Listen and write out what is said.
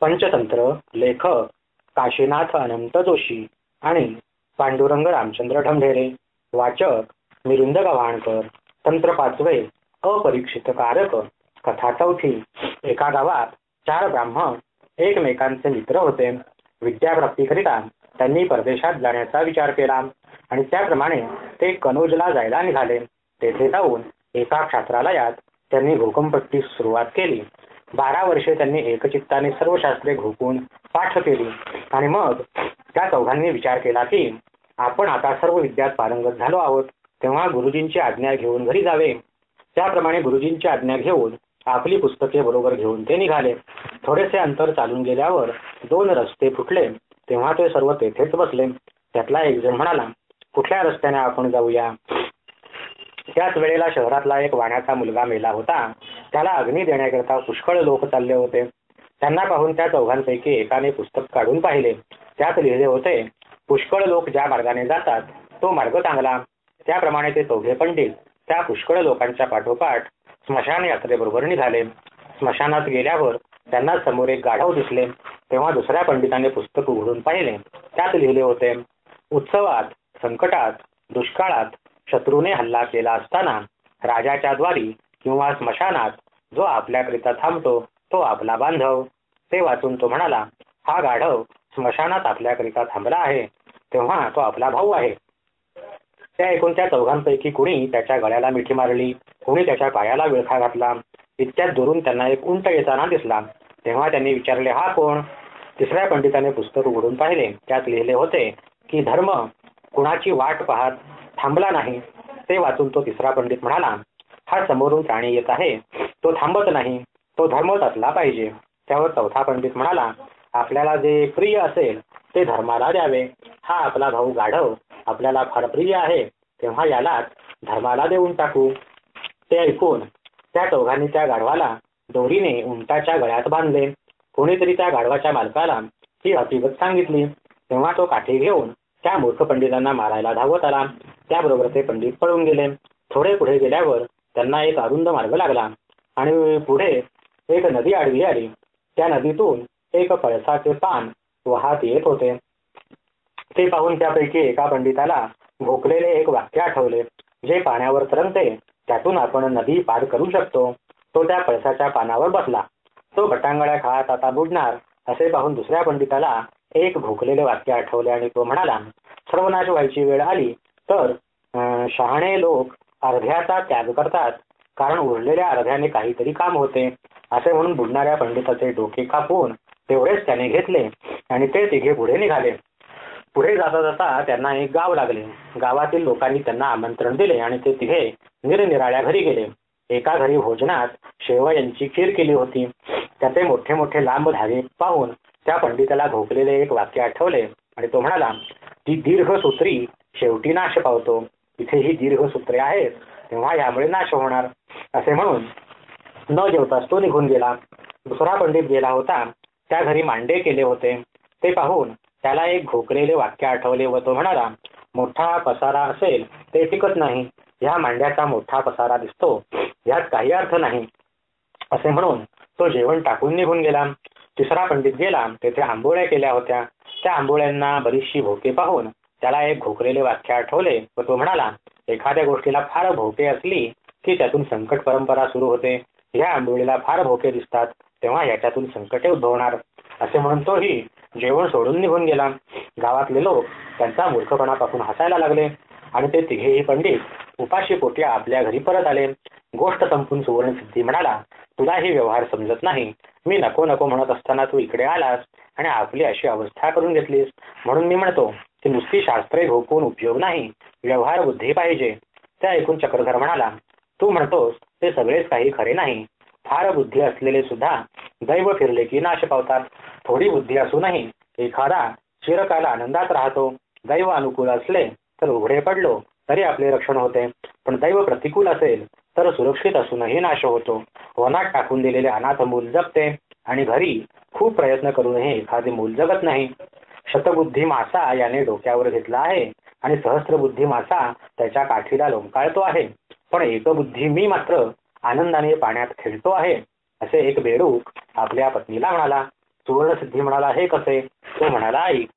पंचतंत्र लेखक काशीनाथ अनंत जोशी आणि पांडुरंग रामचंद्र ढमढेरे वाचक मिलिंद गव्हाणकर तंत्र पाचवे अपरीक्षित कारक कथा चौथी एका गावात चार ब्राह्मण एकमेकांचे मित्र होते. विद्याप्राप्तीकरिता त्यांनी परदेशात जाण्याचा विचार केला आणि त्याप्रमाणे ते कनोजला जायला निघाले. तेथे जाऊन एका छात्रालयात त्यांनी भूकंपट्टी सुरुवात केली. बारा वर्षे त्यांनी एकचित्ताने सर्व शास्त्रे घोकून पाठ केली. आणि मग त्या चौघांनी विचार केला की आपण आता सर्व विद्यात पारंगत झालो आहोत तेव्हा गुरुजींची आज्ञा घेऊन घरी जावे. त्याप्रमाणे गुरुजींची आज्ञा घेऊन आपली पुस्तके बरोबर घेऊन ते निघाले. थोडेसे अंतर चालून गेल्यावर दोन रस्ते फुटले. तेव्हा ते सर्व तेथेच बसले. त्यातला एक जण म्हणाला कुठल्या रस्त्याने आपण जाऊया? त्याच वेळेला शहरातला एक वाण्याचा मुलगा मेला होता. त्याला अग्नी देण्याकरता पुष्कळ लोक चालले होते. त्यांना पाहून त्या चौघांपैकी एकाने पुस्तक काढून पाहिले. त्यात लिहिले होते पुष्कळ लोक ज्या मार्गाने जातात तो मार्ग चांगला. त्याप्रमाणे ते चौघे पंडित त्या पुष्कळ लोकांच्या पाठोपाठ स्मशान यात्रेबरोबर निघाले. स्मशानात गेल्यावर त्यांना समोर एक गाढव दिसले. तेव्हा दुसऱ्या पंडिताने पुस्तक उघडून पाहिले. त्यात लिहिले होते उत्सवात संकटात दुष्काळात शत्रूने हल्ला केला असताना राजाच्या द्वारी किंवा स्मशानात जो आपल्याकरिता थांबतो तो आपला बांधव. ते वाचून तो म्हणाला हा गाढव स्मशानात आपल्याकरिता थांबला आहे तेव्हा तो आपला भाऊ आहे. त्या ऐकून त्या चौघांपैकी कुणी त्याच्या गळ्याला मिठी मारली कुणी त्याच्या पायाला विळखा घातला. इतक्यात दुरून त्यांना एक उंट येताना दिसला. तेव्हा त्यांनी विचारले हा कोण? तिसऱ्या पंडिताने पुस्तक उघडून पाहिले. त्यात लिहिले होते की धर्म कुणाची वाट पाहत थांबला नाही. ते वाचून तो तिसरा पंडित म्हणाला हा समोरून प्राणी येत आहे. तो थांबत नाही. तो धर्मच असला पाहिजे. त्यावर चौथा पंडित म्हणाला आपल्याला जे प्रिय असेल ते धर्माला द्यावे. हा आपला भाऊ गाढव आपल्याला फार प्रिय आहे. तेव्हा याला धर्माला देऊन टाकू. ते ऐकून त्या चौघांनी त्या गाढवाला दोरीने उंटाच्या गळ्यात बांधले. कोणीतरी त्या गाढवाच्या मालकाला ही हकीकत सांगितली. तेव्हा तो काठी घेऊन त्या मूर्ख पंडितांना मारायला धावत आला. त्याबरोबर ते पंडित पळून गेले. थोडे पुढे गेल्यावर त्यांना एक अरुंद मार्ग लागला. आणि पुढे एक नदी आडवी आली. त्या नदीतून एक पळसाचे पान वाहत येत होते. ते पाहून त्यापैकी एका पंडिताला भोकलेले एक वाक्य आठवले. जे पाण्यावर तरंगते त्यातून आपण नदी पार करू शकतो. तो त्या पळसाच्या पानावर बसला. तो भटांगड्या खात आता बुडणार असे पाहून दुसऱ्या पंडिताला एक भोकलेले वाक्य आठवले आणि तो म्हणाला सर्वनाश व्हायची वेळ आली तर शहाणे लोक अर्ध्याचा त्याग करतात. कारण उरलेल्या अर्ध्याने काहीतरी काम होते. असे म्हणून बुडणाऱ्या पंडिताचे डोके कापून तेवढेच त्याने घेतले आणि ते तिघे पुढे निघाले. पुढे जाता जाता त्यांना एक गाव लागले. गावातील लोकांनी त्यांना आमंत्रण दिले आणि ते तिघे निरनिराळ्या घरी गेले. एका घरी भोजनात शेवयांची खीर केली होती. त्याचे मोठे मोठे लांब धागे पाहून त्या पंडिताला भोकलेले एक वाक्य आठवले आणि तो म्हणाला ती दीर्घ सूत्री शेवटी नाश पावतो. इथे ही दीर्घ सूत्रे आहेत तेव्हा यामुळे नाश होणार असे म्हणून न जेवताच तो निघून गेला. दुसरा पंडित गेला होता त्या घरी मांडे केले होते. ते पाहून त्याला एक घोकलेले वाक्य आठवले व तो म्हणाला मोठा पसारा असेल ते टिकत नाही. ह्या मांड्याचा मोठा पसारा दिसतो. यात काही अर्थ नाही. असे म्हणून तो जेवण टाकून निघून गेला. तिसरा पंडित गेला तेथे आंबोळ्या केल्या होत्या. त्या आंबोळ्यांना बरीचशी भोके पाहून त्याला एक घोकलेले वाक्य आठवले व तो म्हणाला एखाद्या गोष्टीला फार भोके असली की त्यातून संकट परंपरा सुरू होते. ह्या आंबोळीला फार भोके दिसतात तेव्हा याच्यातून संकटे उद्भवणार. असे म्हणून तोही जेवण सोडून निघून गेला. गावातले लोक त्यांचा मूर्खपणा पासून हसायला लागले आणि ते तिघेही पंडित उपाशी पोटी आपल्या घरी परत आले. गोष्ट संपून सुवर्ण सिद्धी म्हणाला तुला ही व्यवहार समजत नाही. मी नको नको म्हणत असताना तू इकडे आलास आणि आपली अशी अवस्था करून घेतलीस. म्हणून मी म्हणतो ती नुसती शास्त्रे घोकून उपयोग नाही व्यवहार बुद्धी पाहिजे. त्या ऐकून चक्रधर म्हणाला तू म्हणतोस ते सगळेच काही खरे नाही. फार बुद्धी असलेले सुद्धा दैव फिरले की नाश पावतात. थोडी बुद्धी असूनही एखादा चिरकाल आनंदात राहतो. दैव अनुकूल असले तर उघडे पडलो तरी आपले रक्षण होते. पण दैव प्रतिकूल असेल तर सुरक्षित असूनही नाश होतो. वनात टाकून दिलेले अनाथ मूल जगते आणि घरी खूप प्रयत्न करूनही एखादे मूल जगत नाही. शतबुद्धी मासा याने डोक्यावर घेतला आहे आणि सहस्त्रबुद्धी मासा त्याच्या काठीला लोंबकाळतो आहे. पण एकबुद्धी मी मात्र आनंदाने पाण्यात खेळतो आहे असे एक बेडूक आपल्या पत्नीला म्हणाला. सुवर्णसिद्धी म्हणाला हे कसे? तो म्हणाला ऐक